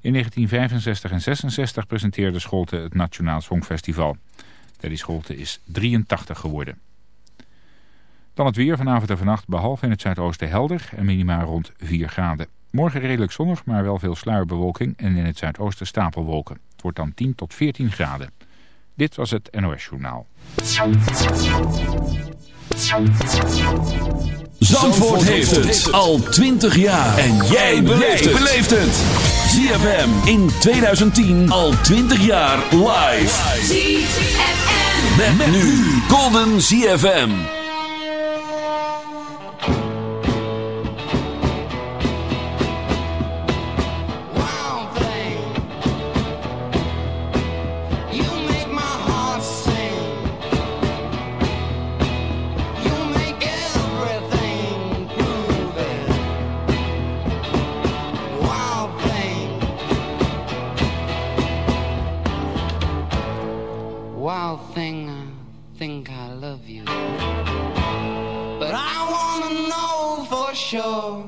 In 1965 en 66 presenteerde Scholte het Nationaal Songfestival. Teddy Scholte is 83 geworden. Dan het weer vanavond en vannacht behalve in het zuidoosten helder en minimaal rond 4 graden. Morgen redelijk zonnig, maar wel veel sluierbewolking en in het zuidoosten stapelwolken. Het wordt dan 10 tot 14 graden. Dit was het NOS Journaal. Zandvoort heeft het al 20 jaar. En jij beleeft het. ZFM in 2010 al 20 jaar live. ZFM. Met, nu Golden ZFM. show.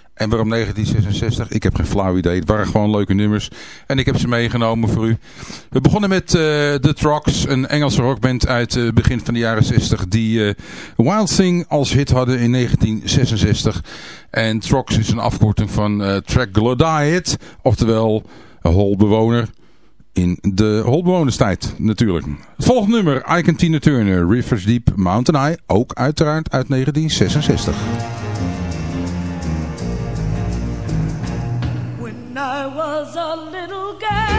En waarom 1966? Ik heb geen flauw idee. Het waren gewoon leuke nummers. En ik heb ze meegenomen voor u. We begonnen met uh, The Trucks, een Engelse rockband uit het uh, begin van de jaren 60. Die uh, Wild Thing als hit hadden in 1966. En Trucks is een afkorting van Troglodyte. Oftewel holbewoner in de holbewonerstijd natuurlijk. Het volgende nummer, Ike Tina Turner, Rivers Deep, Mountain Eye. Ook uiteraard uit 1966. Was a little girl.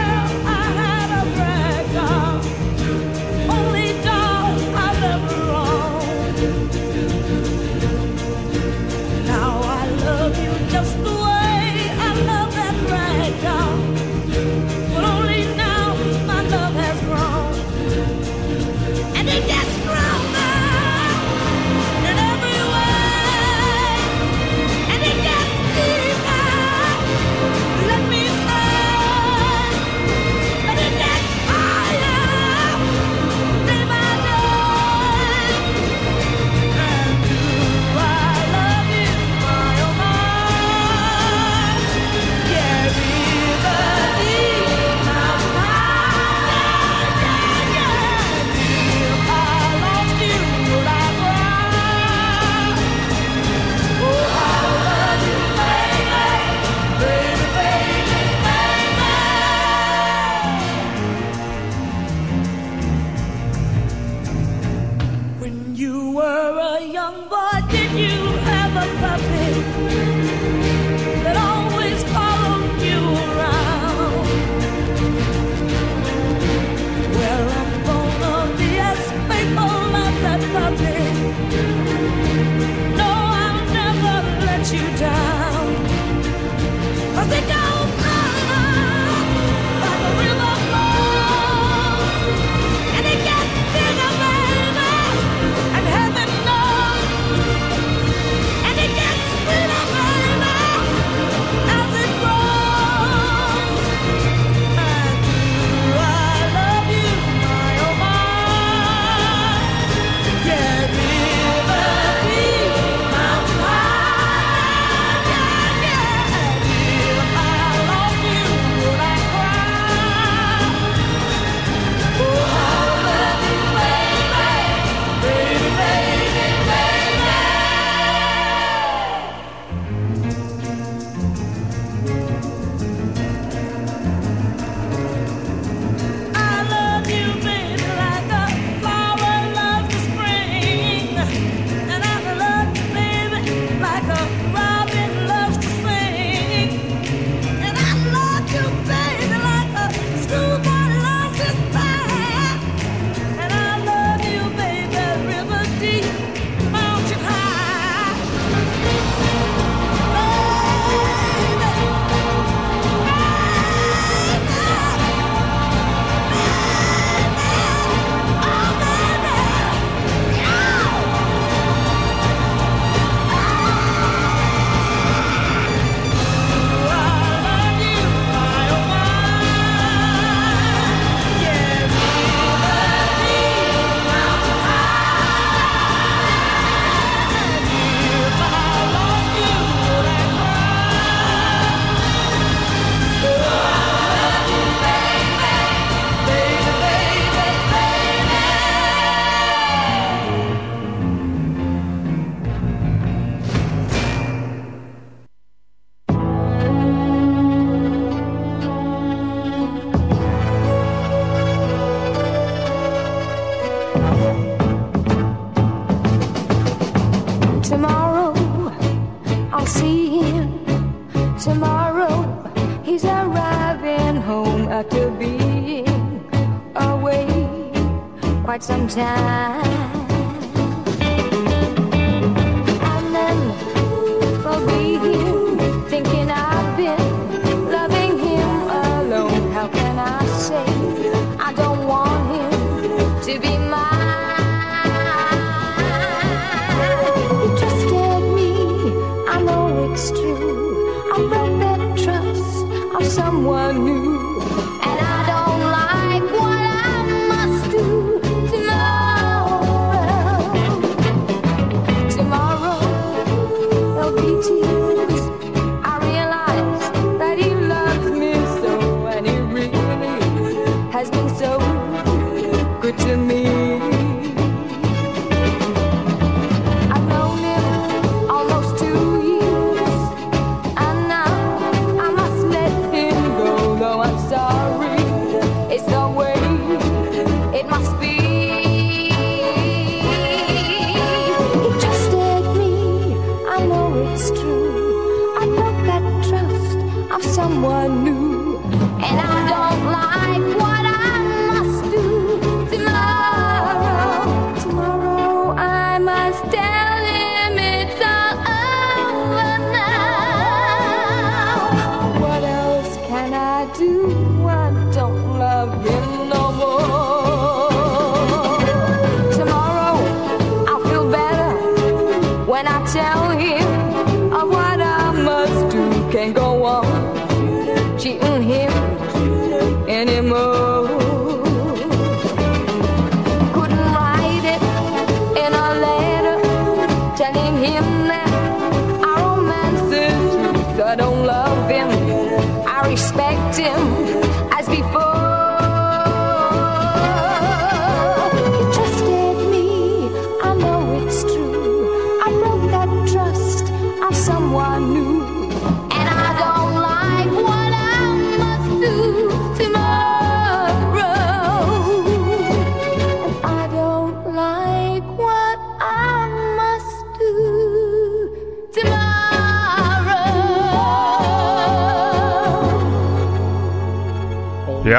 Time.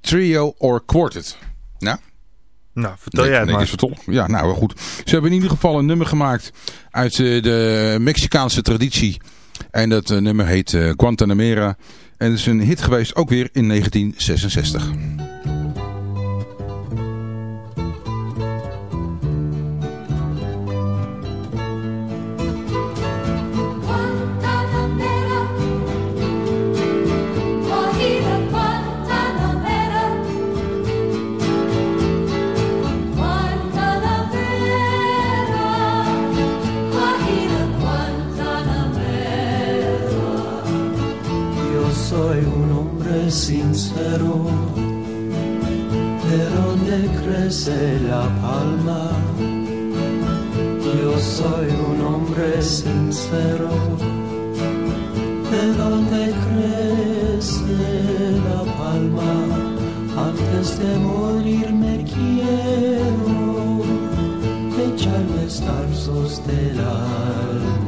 Trio or Quartet. Nou, Nou, vertel jij het maar. is vertolkt. Ja, nou wel goed. Ze hebben in ieder geval een nummer gemaakt uit eh, de Mexicaanse traditie. En dat eh, nummer heet eh, Guantanamera. En het is een hit geweest ook weer in 1966. sincero, de donde crece la palma. Yo soy un hombre sincero, de donde crece la palma. Antes de morir me quiero echarme los del alma.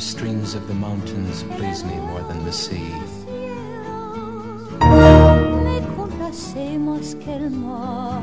The streams of the mountains please me more than the sea. Me que el mar.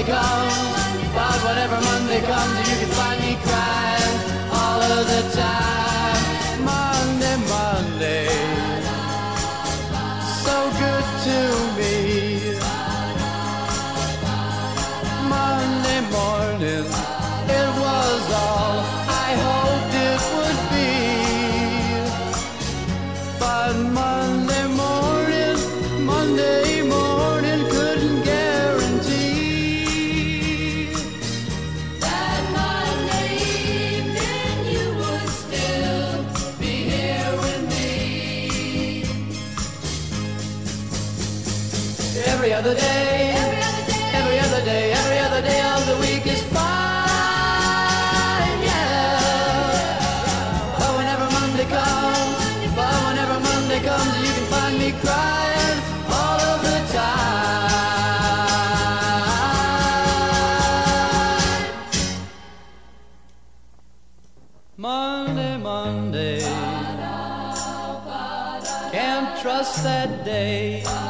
Monday comes, but whenever Monday comes, you can find me crying all of the time. that day.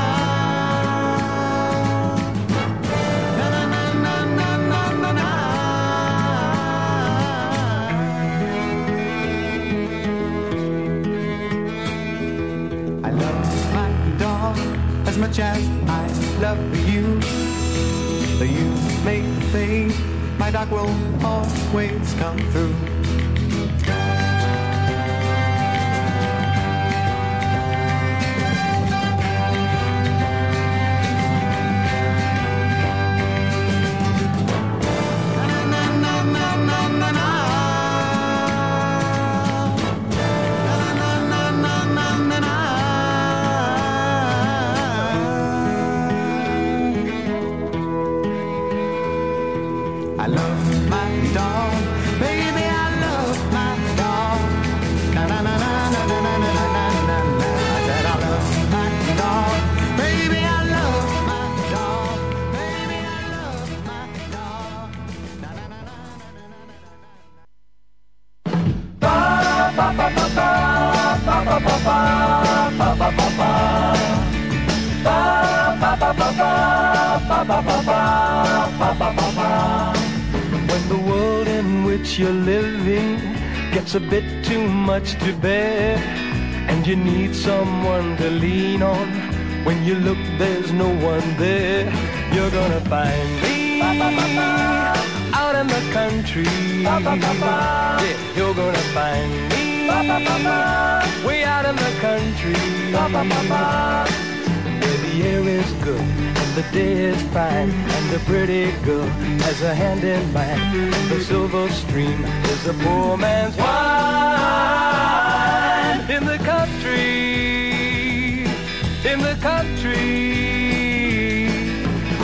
as much as I love you. You may fade, my dog will always come through. Where the air is good and the day is fine, and the pretty girl has a hand in mine. And the silver stream is a poor man's wine in the country, in the country.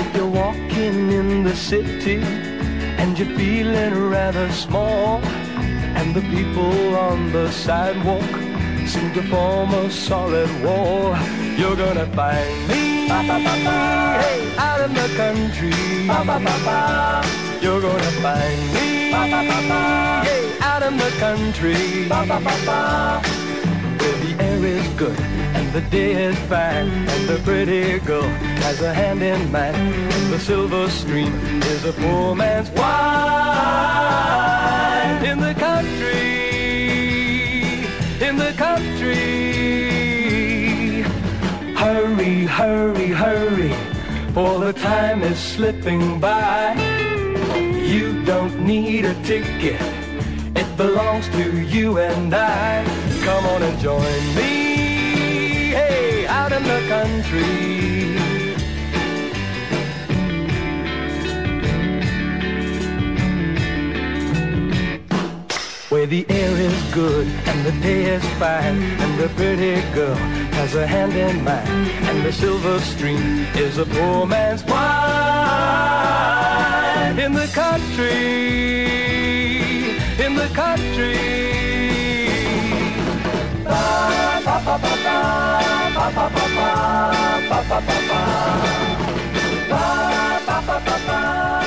If you're walking in the city and you're feeling rather small, and the people on the sidewalk seem to form a solid wall, you're gonna find me hey, out in the country. You're gonna find me hey, out in the country. Where the air is good and the day is fine, and the pretty girl has a hand in mine, and the silver stream is a poor man's wine. In the country, country. Hurry, hurry, hurry, for the time is slipping by. You don't need a ticket, it belongs to you and I. Come on and join me, hey, out in the country. The air is good and the day is fine, and the pretty girl has a hand in mine, and the silver stream is a poor man's wine in the country, in the country. Ba, ba, ba. Ba, ba, ba, ba, ba, ba, ba, ba, ba.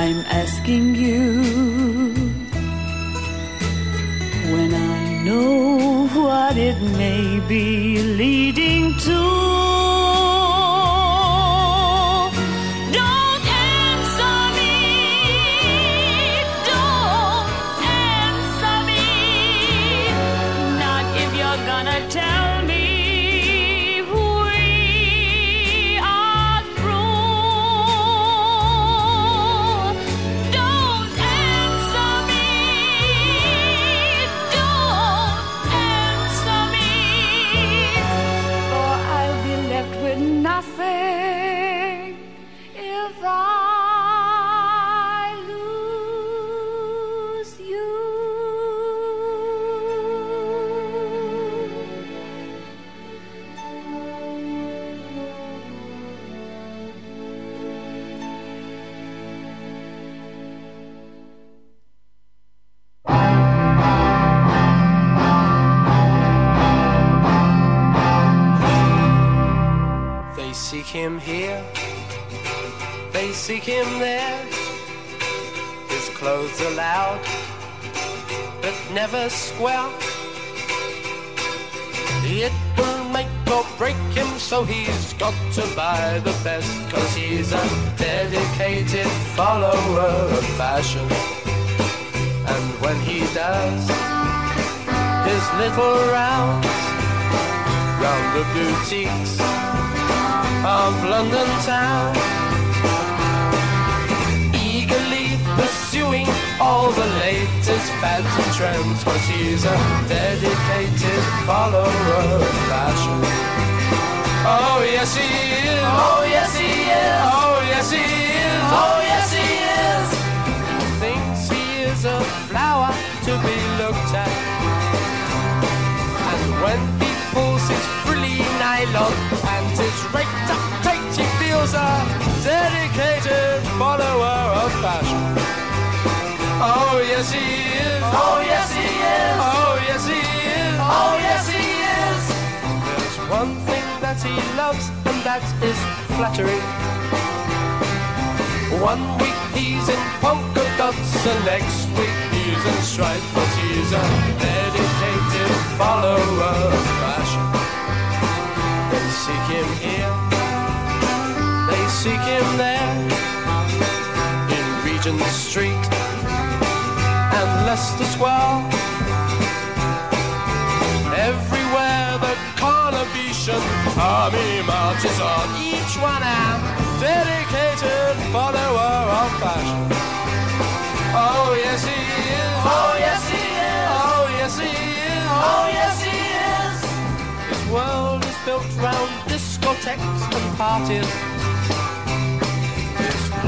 I'm asking you when I know what it may be London town. Eagerly pursuing all the latest fads and trends, cause he's a dedicated follower of fashion. Oh yes he is, oh yes he is, oh yes he is, oh yes he is. Thinks he is a flower to be looked at. And when he pulls his frilly nylon and his tight, feels a dedicated follower of fashion. Oh yes he is, oh yes he is, oh yes he is, oh yes he is. There's one thing that he loves and that is flattery. One week he's in polka dots and next week he's in stripes, but he's a dedicated follower of fashion. They seek him here, seek him there, in Regent Street and Leicester Square. Everywhere the Carnabetian army marches on, each one a dedicated follower of fashion. Oh yes he is, oh yes he is, oh yes he is, oh yes he is. His world is built round discotheques and parties.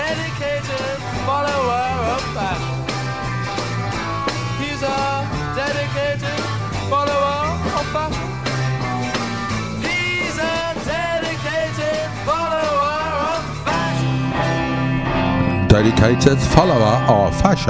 dedicated follower of fashion. He's a dedicated follower of fashion. He's a dedicated follower of fashion. Dedicated follower of fashion.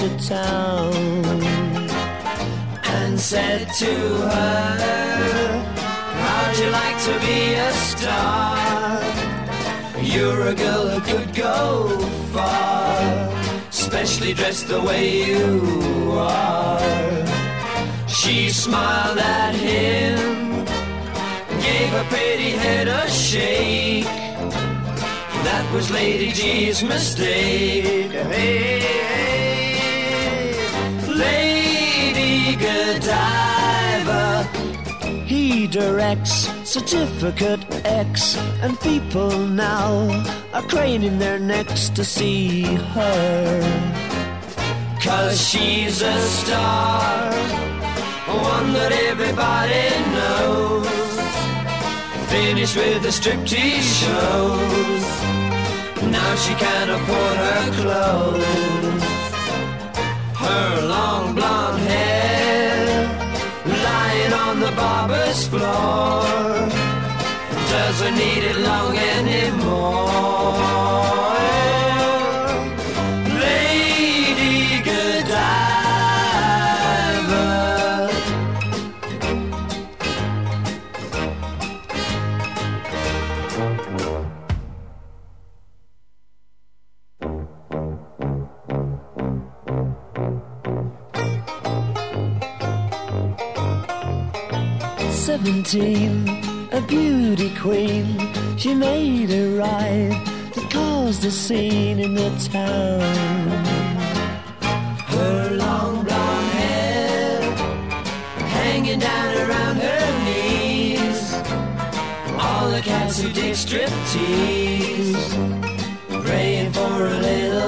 Into town and said to her, How'd you like to be a star? You're a girl who could go far, especially dressed the way you are. She smiled at him, gave her pretty head a shake. That was Lady G's mistake. Hey, Lady Godiva. He directs Certificate X, and people now are craning their necks to see her. Cause she's a star, one that everybody knows. Finished with the striptease shows. Now she can't afford her clothes. Her long blonde hair lying on the barber's floor doesn't need it long anymore. Seventeen, a beauty queen, she made a ride that caused a scene in the town. Her long blonde hair hanging down around her knees. All the cats who dig striptease, praying for a little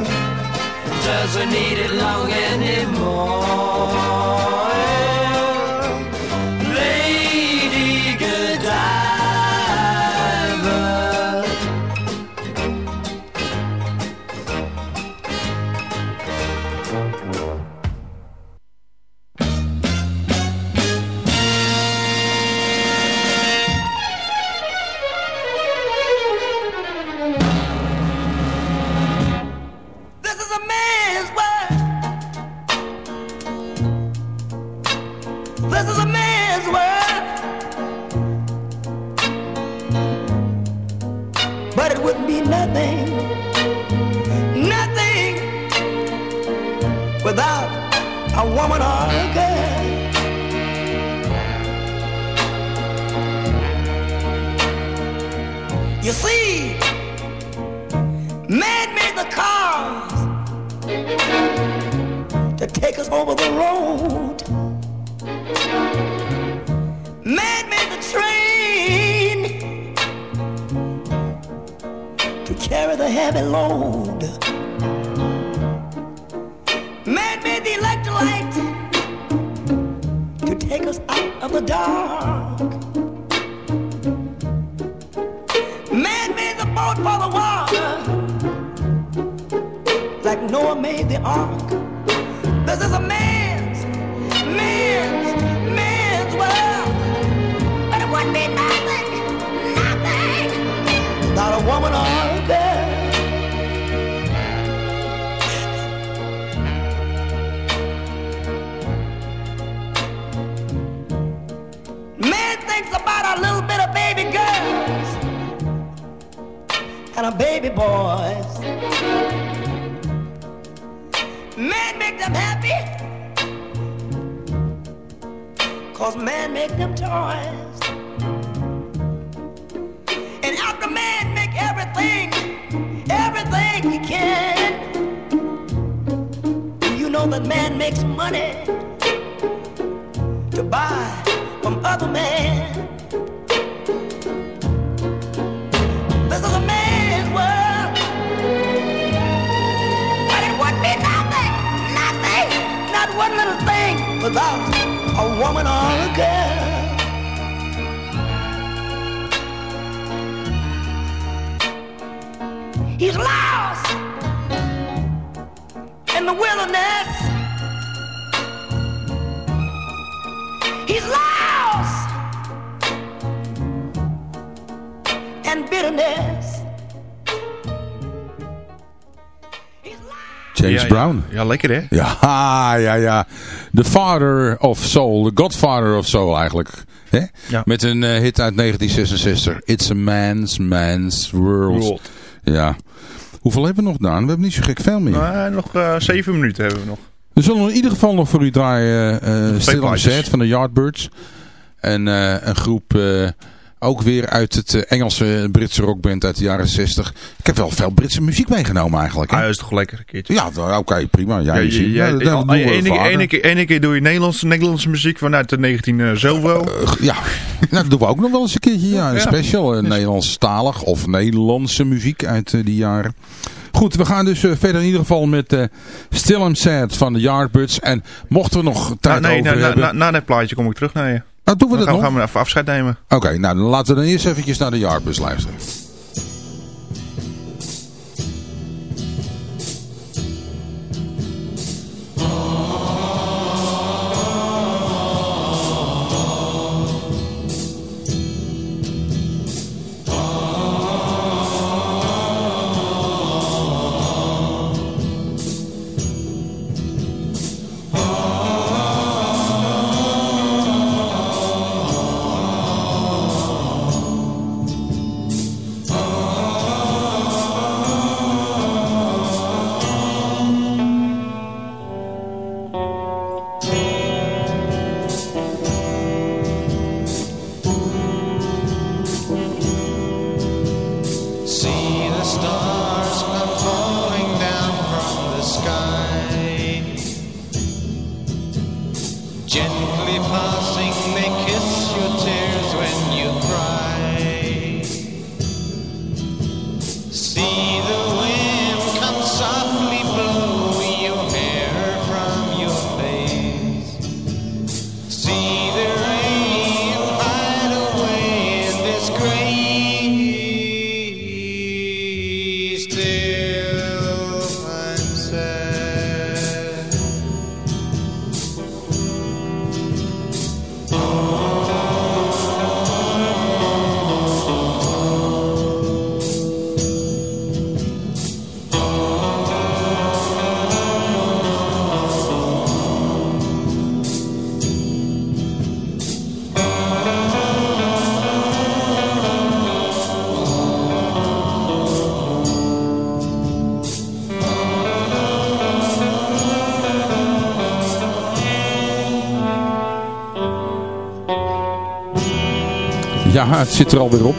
doesn't need it long anymore. Baby boys. Man make them happy, cause man make them toys. And after man make everything, everything he can, you know that man makes money to buy from other men. Without a woman or a girl. He's lost in the wilderness. He's lost and bitterness. James Ja, ja. Brown. Ja, lekker hè? Ja, ja, ja. The Father of Soul. The Godfather of Soul eigenlijk. Hè? Ja. Met een eh, hit uit 1966. It's a man's, man's world. World. Ja. Hoeveel hebben we nog, Daan? We hebben niet zo gek veel meer. Nou, nog eh, zeven minuten hebben we nog. We zullen in ieder geval nog voor u draaien uh, Still on. Set van de Yardbirds. En eh, een groep eh, ook weer uit het eh, Engelse Britse rockband uit de jaren 60. Ik heb wel veel Britse muziek meegenomen eigenlijk. hè? Ah, dat is toch lekker een keertje. Ja, nou, oké, prima. Ja, je ja, ene, keer, ene, keer, ene keer doe je Nederlandse, Nederlandse muziek vanuit de 19 eh, zoveel. Ja, nou, dat doen we ook nog wel eens een keertje. Ja, een special. eh, Nederlandstalig of Nederlandse muziek uit eh, die jaren. Goed, we gaan dus eh, verder in ieder geval met eh Still I'm Sad van de Yardbirds. En mochten we nog tijd Nou, nee, over na, na, hebben... na, na dat plaatje kom ik terug naar je. Nou, doen we Dan dat gaan, nog? gaan we even afscheid nemen. Oké, nou dan laten we dan eerst eventjes naar de Yardbirds luisteren. Ja, het zit er alweer op.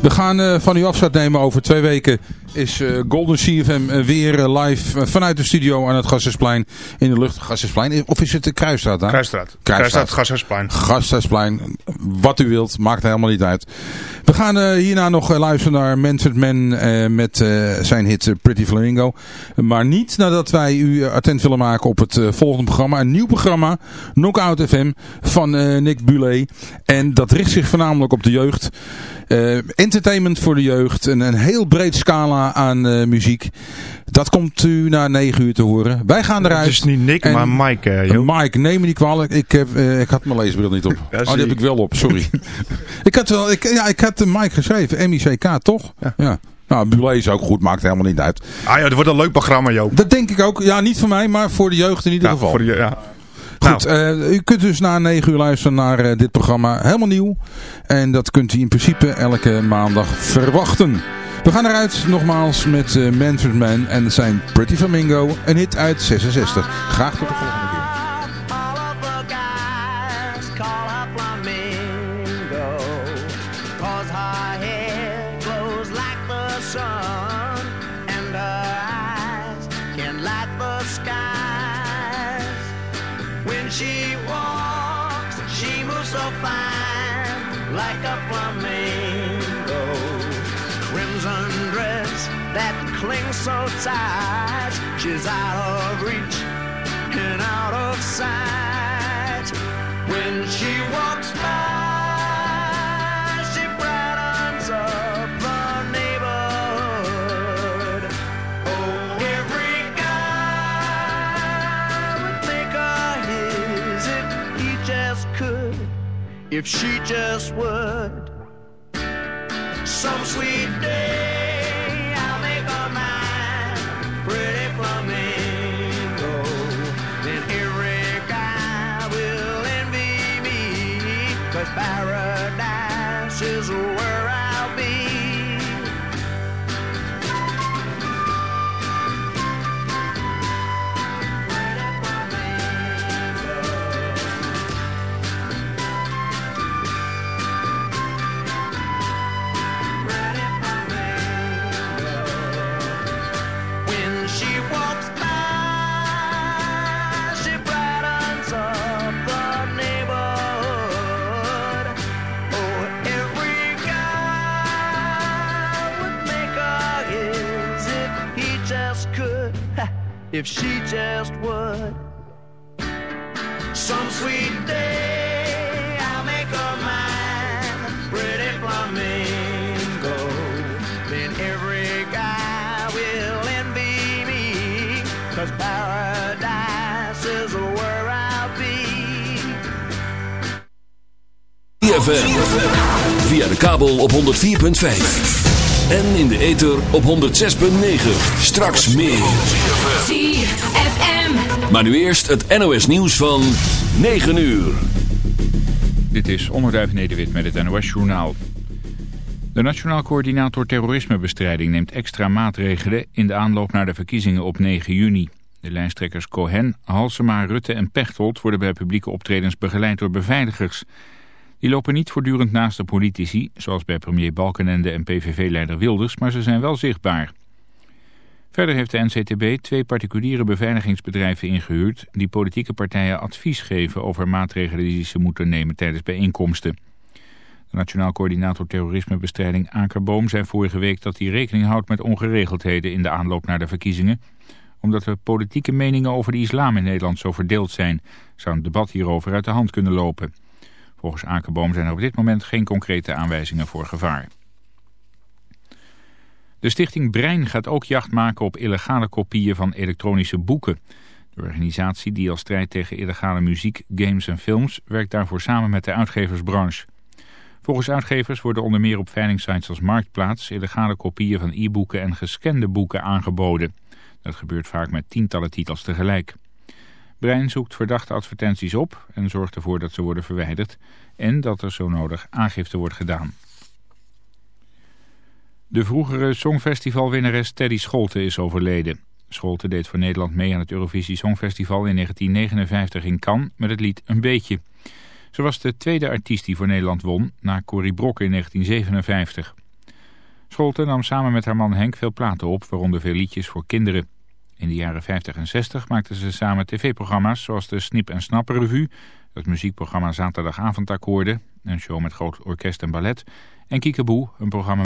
We gaan eh, van u afscheid nemen over twee weken is eh, Golden CFM eh, weer eh, live vanuit de studio aan het Gassersplein in de lucht. Gassersplein, of is het de Kruisstraat daar? Kruisstraat. Kruisstraat, Gassersplein. Gasthuisplein, wat u wilt, maakt helemaal niet uit. We gaan hierna nog luisteren naar Manfred Mann eh, met zijn hit Pretty Flamingo. Maar niet nadat wij u attent willen maken op het volgende programma. Een nieuw programma, Knockout FM, van Nick Bulet. En dat richt zich voornamelijk op de jeugd. Entertainment voor de jeugd. Een, een heel breed scala aan eh, muziek. Dat komt u na 9 uur te horen. Wij gaan eruit. Het is niet Nick, En- maar Mike. Uh. Mike, neem me niet kwalijk. Ik, heb, eh, ik had mijn leesbril niet op. Ja, oh, die heb ik. wel op, sorry. ik had wel, ik, ja, ik had de Mike geschreven. M-I-C-K, toch? Ja. Nou, Bulet is ook goed, maakt helemaal niet uit. Ah ja, het wordt een leuk programma, Joop. Dat denk ik ook. Ja, niet voor mij, maar voor de jeugd in ieder Ja, geval. voor de, ja. Goed, eh, u kunt dus na 9 uur luisteren naar eh, dit programma. Helemaal nieuw. En dat kunt u in principe elke maandag verwachten. We gaan eruit nogmaals met eh Manfred Mann en zijn Pretty Flamingo. Een hit uit 66. Graag tot de volgende keer. Crimson dress that clings so tight She's out of reach and out of sight. When she walks by, she brightens up the neighborhood. Oh, every guy would make her his if he just could, if she just would. If she just would. Some sweet day, I'll make her mine, pretty flamingo. Then every guy will envy me, cause paradise is where I'll be. ZFM. Via de kabel op 104.5. En in de ether op 106.9. Straks meer. ZFM. Maar nu eerst het NOS nieuws van 9 uur. Dit is Onderduif Nederwit met het NOS Journaal. De Nationaal Coördinator Terrorismebestrijding neemt extra maatregelen in de aanloop naar de verkiezingen op 9 juni. De lijsttrekkers Cohen, Halsema, Rutte en Pechtold worden bij publieke optredens begeleid door beveiligers. Die lopen niet voortdurend naast de politici, zoals bij premier Balkenende en PVV-leider Wilders, maar ze zijn wel zichtbaar. Verder heeft de NCTB twee particuliere beveiligingsbedrijven ingehuurd... die politieke partijen advies geven over maatregelen die ze moeten nemen tijdens bijeenkomsten. De Nationaal Coördinator Terrorismebestrijding Akerboom zei vorige week dat hij rekening houdt met ongeregeldheden in de aanloop naar de verkiezingen. Omdat de politieke meningen over de islam in Nederland zo verdeeld zijn, zou een debat hierover uit de hand kunnen lopen. Volgens Akerboom zijn er op dit moment geen concrete aanwijzingen voor gevaar. De stichting Brein gaat ook jacht maken op illegale kopieën van elektronische boeken. De organisatie die al strijdt tegen illegale muziek, games en films werkt daarvoor samen met de uitgeversbranche. Volgens uitgevers worden onder meer op veilingsites als Marktplaats illegale kopieën van e-boeken en gescande boeken aangeboden. Dat gebeurt vaak met tientallen titels tegelijk. Brein zoekt verdachte advertenties op en zorgt ervoor dat ze worden verwijderd en dat er zo nodig aangifte wordt gedaan. De vroegere songfestivalwinnares Teddy Scholte is overleden. Scholte deed voor Nederland mee aan het Eurovisie Songfestival in 1959 in Cannes met het lied Een Beetje. Ze was de tweede artiest die voor Nederland won, na Corrie Brokken in 1957. Scholte nam samen met haar man Henk veel platen op, waaronder veel liedjes voor kinderen. In de jaren 50 en 60 maakten ze samen tv-programma's zoals de Snip en Snap Revue, het muziekprogramma Zaterdagavondakkoorden, een show met groot orkest en ballet, en Kiekeboe, een programma